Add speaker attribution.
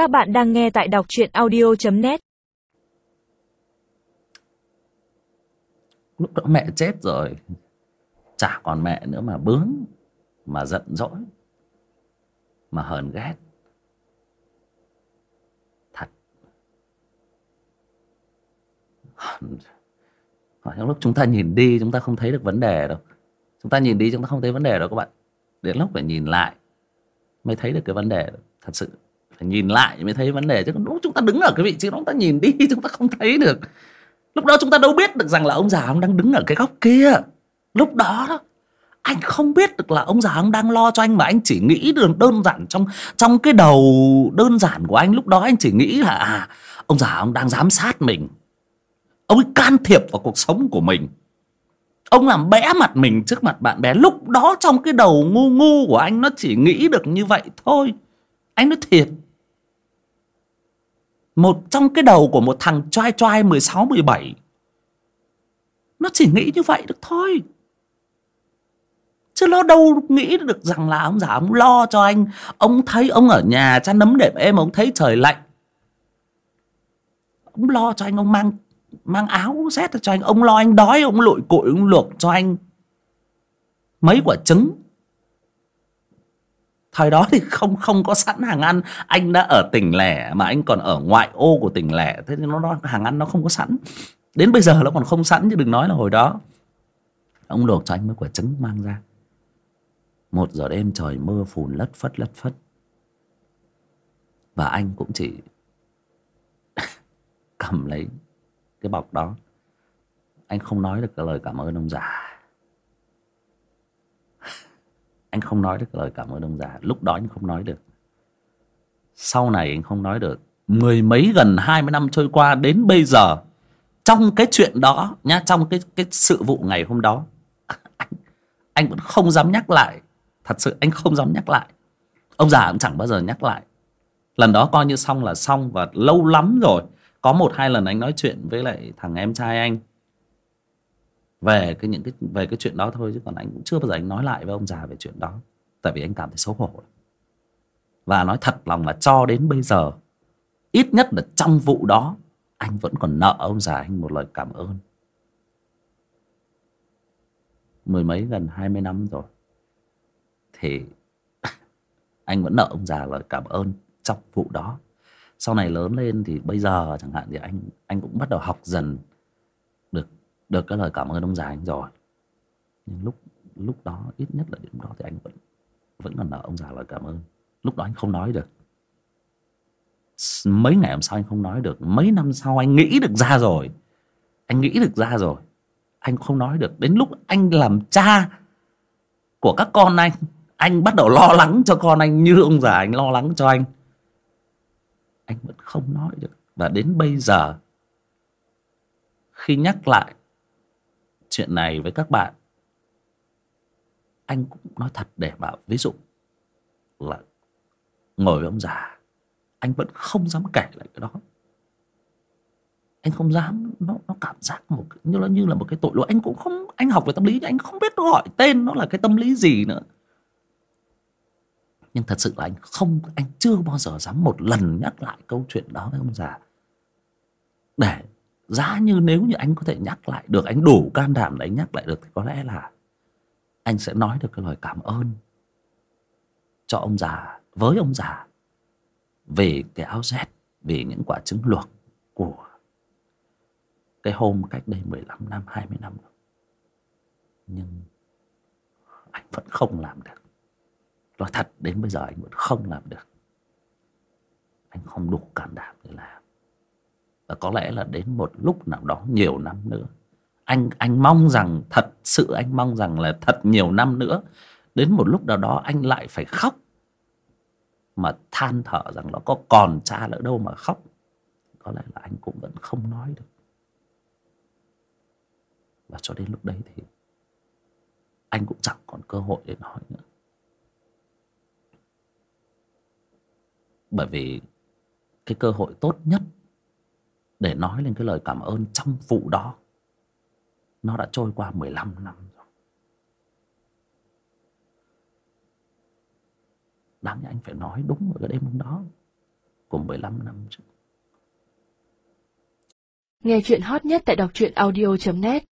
Speaker 1: Các bạn đang nghe tại đọc truyện audio.net
Speaker 2: lúc đó mẹ chết rồi. Chả còn mẹ nữa mà bướng, mà giận dỗi, mà hờn ghét. Thật. Ở trong lúc chúng ta nhìn đi, chúng ta không thấy được vấn đề đâu. Chúng ta nhìn đi, chúng ta không thấy vấn đề đâu các bạn. Đến lúc phải nhìn lại, mới thấy được cái vấn đề thật sự phải nhìn lại mới thấy vấn đề. Chứ còn lúc chúng ta đứng ở cái vị trí đó, chúng ta nhìn đi, chúng ta không thấy được. Lúc đó chúng ta đâu biết được rằng là ông già ông đang đứng ở cái góc kia. Lúc đó đó, anh không biết được là ông già ông đang lo cho anh mà anh chỉ nghĩ được đơn giản trong trong cái đầu đơn giản của anh. Lúc đó anh chỉ nghĩ là à ông già ông đang giám sát mình. Ông ấy can thiệp vào cuộc sống của mình. Ông làm bẽ mặt mình trước mặt bạn bè. Lúc đó trong cái đầu ngu ngu của anh, nó chỉ nghĩ được như vậy thôi. Anh nói thiệt một trong cái đầu của một thằng trai trai 16, 17 nó chỉ nghĩ như vậy được thôi. Chứ nó đâu nghĩ được rằng là ông già ông lo cho anh. Ông thấy ông ở nhà chăn nấm đệm êm ông thấy trời lạnh. Ông lo cho anh ông mang mang áo rét cho anh. Ông lo anh đói ông lội cội ông luộc cho anh. Mấy quả trứng thời đó thì không không có sẵn hàng ăn. Anh đã ở tỉnh lẻ mà anh còn ở ngoại ô của tỉnh lẻ. Thế nên nó, nó hàng ăn nó không có sẵn. Đến bây giờ nó còn không sẵn chứ đừng nói là hồi đó. Ông luộc cho anh mấy quả trứng mang ra. Một giờ đêm trời mưa phùn lất phất lất phất. Và anh cũng chỉ cầm lấy cái bọc đó. Anh không nói được cái lời cảm ơn ông già. Anh không nói được lời cảm ơn ông già. Lúc đó anh không nói được. Sau này anh không nói được. Mười mấy gần hai mươi năm trôi qua đến bây giờ, trong cái chuyện đó nhá, trong cái cái sự vụ ngày hôm đó, anh anh vẫn không dám nhắc lại. Thật sự anh không dám nhắc lại. Ông già cũng chẳng bao giờ nhắc lại. Lần đó coi như xong là xong và lâu lắm rồi. Có một hai lần anh nói chuyện với lại thằng em trai anh về cái những cái, về cái chuyện đó thôi, chứ còn anh cũng chưa bao giờ anh nói lại với ông già về chuyện đó. Tại vì anh cảm thấy xấu hổ. Và nói thật lòng là cho đến bây giờ, ít nhất là trong vụ đó, anh vẫn còn nợ ông già anh một lời cảm ơn. Mười mấy gần hai mươi năm rồi, thì anh vẫn nợ ông già lời cảm ơn trong vụ đó. Sau này lớn lên thì bây giờ chẳng hạn thì anh anh cũng bắt đầu học dần được cái lời cảm ơn ông già anh rồi. Nhưng lúc lúc đó, ít nhất là điểm đó thì anh vẫn vẫn còn nợ ông già lời cảm ơn. Lúc đó anh không nói được. Mấy ngày hôm sau anh không nói được. Mấy năm sau anh nghĩ được ra rồi. Anh nghĩ được ra rồi. Anh không nói được. Đến lúc anh làm cha của các con anh anh bắt đầu lo lắng cho con anh như ông già anh lo lắng cho anh. Anh vẫn không nói được. Và đến bây giờ, khi nhắc lại chuyện này với các bạn, anh cũng nói thật để bảo, ví dụ là ngồi với ông già, anh vẫn không dám kể lại cái đó. Anh không dám, nó nó cảm giác một như là như là một cái tội lỗi. Anh cũng không, anh học về tâm lý, anh không biết nó gọi tên nó là cái tâm lý gì nữa. Nhưng thật sự là anh không, anh chưa bao giờ dám một lần nhắc lại câu chuyện đó với ông già để giá như nếu như anh có thể nhắc lại được, anh đủ can đảm để anh nhắc lại được thì có lẽ là anh sẽ nói được cái lời cảm ơn cho ông già, với ông già về cái áo rét vì những quả trứng luộc của cái hôm cách đây 15 năm 20 năm nhưng anh vẫn không làm được. Nói thật, đến bây giờ anh vẫn không làm được. Anh không đủ can đảm để làm và có lẽ là đến một lúc nào đó nhiều năm nữa. Anh anh mong rằng, thật sự anh mong rằng là thật nhiều năm nữa, đến một lúc nào đó anh lại phải khóc. Mà than thở rằng nó có còn cha nữa đâu mà khóc. Có lẽ là anh cũng vẫn không nói được. Và cho đến lúc đấy thì anh cũng chẳng còn cơ hội để nói nữa. Bởi vì cái cơ hội tốt nhất để nói lên cái lời cảm ơn trong vụ đó. Nó đã trôi qua 15 năm rồi. Đáng nhẽ anh phải nói đúng ở cái đêm hôm đó của 15 năm trước.
Speaker 1: Nghe chuyện hot nhất tại đọc truyện audio.net